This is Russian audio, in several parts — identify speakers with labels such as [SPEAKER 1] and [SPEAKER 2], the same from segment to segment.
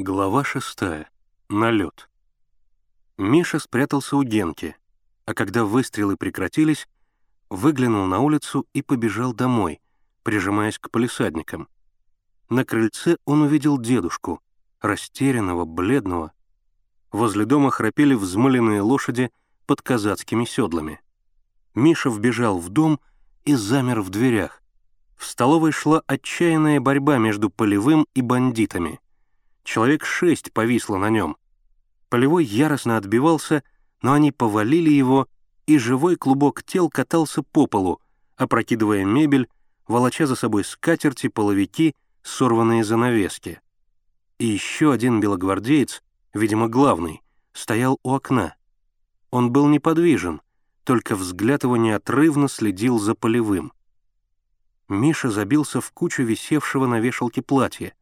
[SPEAKER 1] Глава шестая. Налет. Миша спрятался у Генки, а когда выстрелы прекратились, выглянул на улицу и побежал домой, прижимаясь к полисадникам. На крыльце он увидел дедушку, растерянного, бледного. Возле дома храпели взмыленные лошади под казацкими седлами. Миша вбежал в дом и замер в дверях. В столовой шла отчаянная борьба между полевым и бандитами — Человек шесть повисло на нем. Полевой яростно отбивался, но они повалили его, и живой клубок тел катался по полу, опрокидывая мебель, волоча за собой скатерти, половики, сорванные занавески. И еще один белогвардеец, видимо, главный, стоял у окна. Он был неподвижен, только взгляд его неотрывно следил за полевым. Миша забился в кучу висевшего на вешалке платья.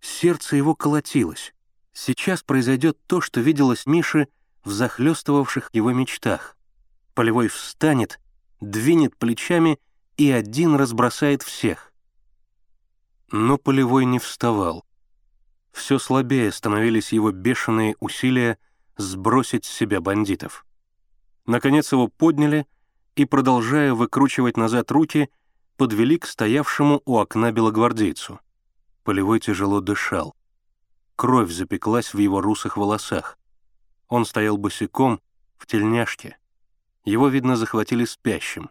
[SPEAKER 1] Сердце его колотилось. Сейчас произойдет то, что виделось Мише в захлестывавших его мечтах. Полевой встанет, двинет плечами и один разбросает всех. Но Полевой не вставал. Все слабее становились его бешеные усилия сбросить с себя бандитов. Наконец его подняли и, продолжая выкручивать назад руки, подвели к стоявшему у окна белогвардейцу. Полевой тяжело дышал. Кровь запеклась в его русых волосах. Он стоял босиком, в тельняшке. Его, видно, захватили спящим.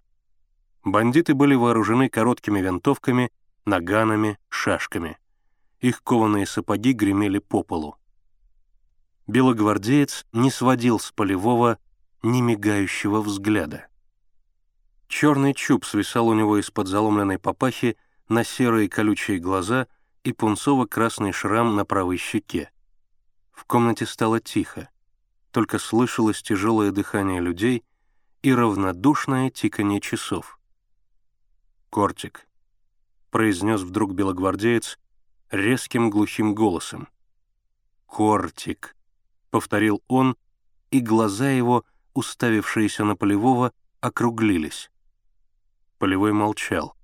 [SPEAKER 1] Бандиты были вооружены короткими винтовками, наганами, шашками. Их кованые сапоги гремели по полу. Белогвардеец не сводил с полевого немигающего взгляда. Черный чуб свисал у него из-под заломленной папахи на серые колючие глаза — и пунцово-красный шрам на правой щеке. В комнате стало тихо, только слышалось тяжелое дыхание людей и равнодушное тиканье часов. «Кортик», — произнес вдруг белогвардеец резким глухим голосом. «Кортик», — повторил он, и глаза его, уставившиеся на Полевого, округлились. Полевой молчал.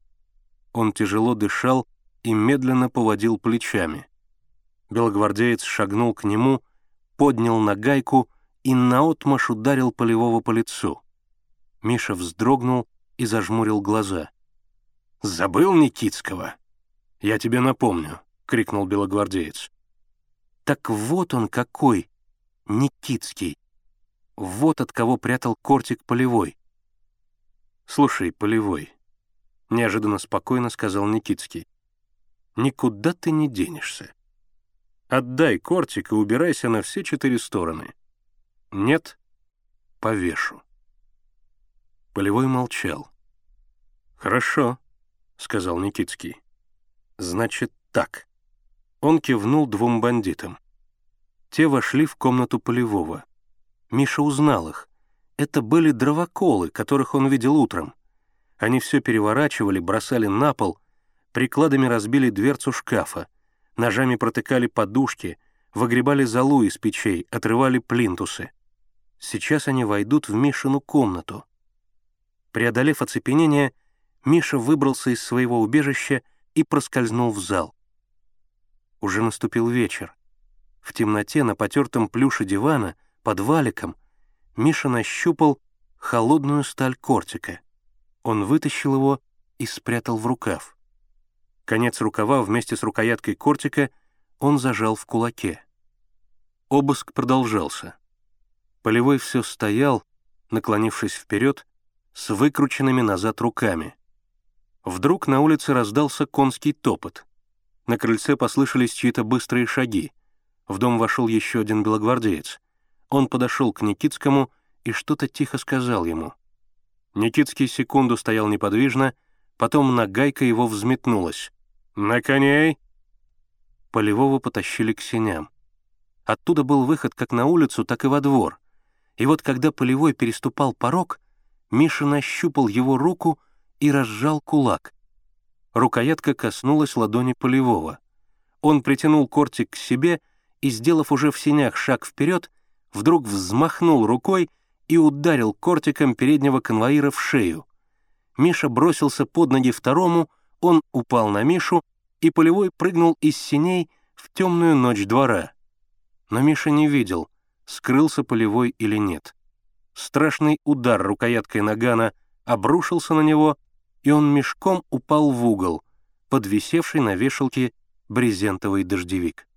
[SPEAKER 1] Он тяжело дышал и медленно поводил плечами. Белогвардеец шагнул к нему, поднял на гайку и наотмашь ударил полевого по лицу. Миша вздрогнул и зажмурил глаза. «Забыл Никитского?» «Я тебе напомню», — крикнул белогвардеец. «Так вот он какой, Никитский. Вот от кого прятал кортик полевой». «Слушай, полевой», — неожиданно спокойно сказал Никитский никуда ты не денешься. Отдай кортик и убирайся на все четыре стороны. Нет — повешу. Полевой молчал. «Хорошо», — сказал Никитский. «Значит так». Он кивнул двум бандитам. Те вошли в комнату Полевого. Миша узнал их. Это были дровоколы, которых он видел утром. Они все переворачивали, бросали на пол — прикладами разбили дверцу шкафа, ножами протыкали подушки, выгребали золу из печей, отрывали плинтусы. Сейчас они войдут в Мишину комнату. Преодолев оцепенение, Миша выбрался из своего убежища и проскользнул в зал. Уже наступил вечер. В темноте на потертом плюше дивана, под валиком, Миша нащупал холодную сталь кортика. Он вытащил его и спрятал в рукав. Конец рукава вместе с рукояткой кортика он зажал в кулаке. Обыск продолжался. Полевой все стоял, наклонившись вперед, с выкрученными назад руками. Вдруг на улице раздался конский топот. На крыльце послышались чьи-то быстрые шаги. В дом вошел еще один белогвардеец. Он подошел к Никитскому и что-то тихо сказал ему. Никитский секунду стоял неподвижно, потом нагайка его взметнулась. «На коней!» Полевого потащили к сеням. Оттуда был выход как на улицу, так и во двор. И вот когда Полевой переступал порог, Миша нащупал его руку и разжал кулак. Рукоятка коснулась ладони Полевого. Он притянул кортик к себе и, сделав уже в сенях шаг вперед, вдруг взмахнул рукой и ударил кортиком переднего конвоира в шею. Миша бросился под ноги второму — он упал на Мишу, и Полевой прыгнул из синей в темную ночь двора. Но Миша не видел, скрылся полевой или нет. Страшный удар рукояткой нагана обрушился на него, и он мешком упал в угол, подвисевший на вешалке брезентовый дождевик.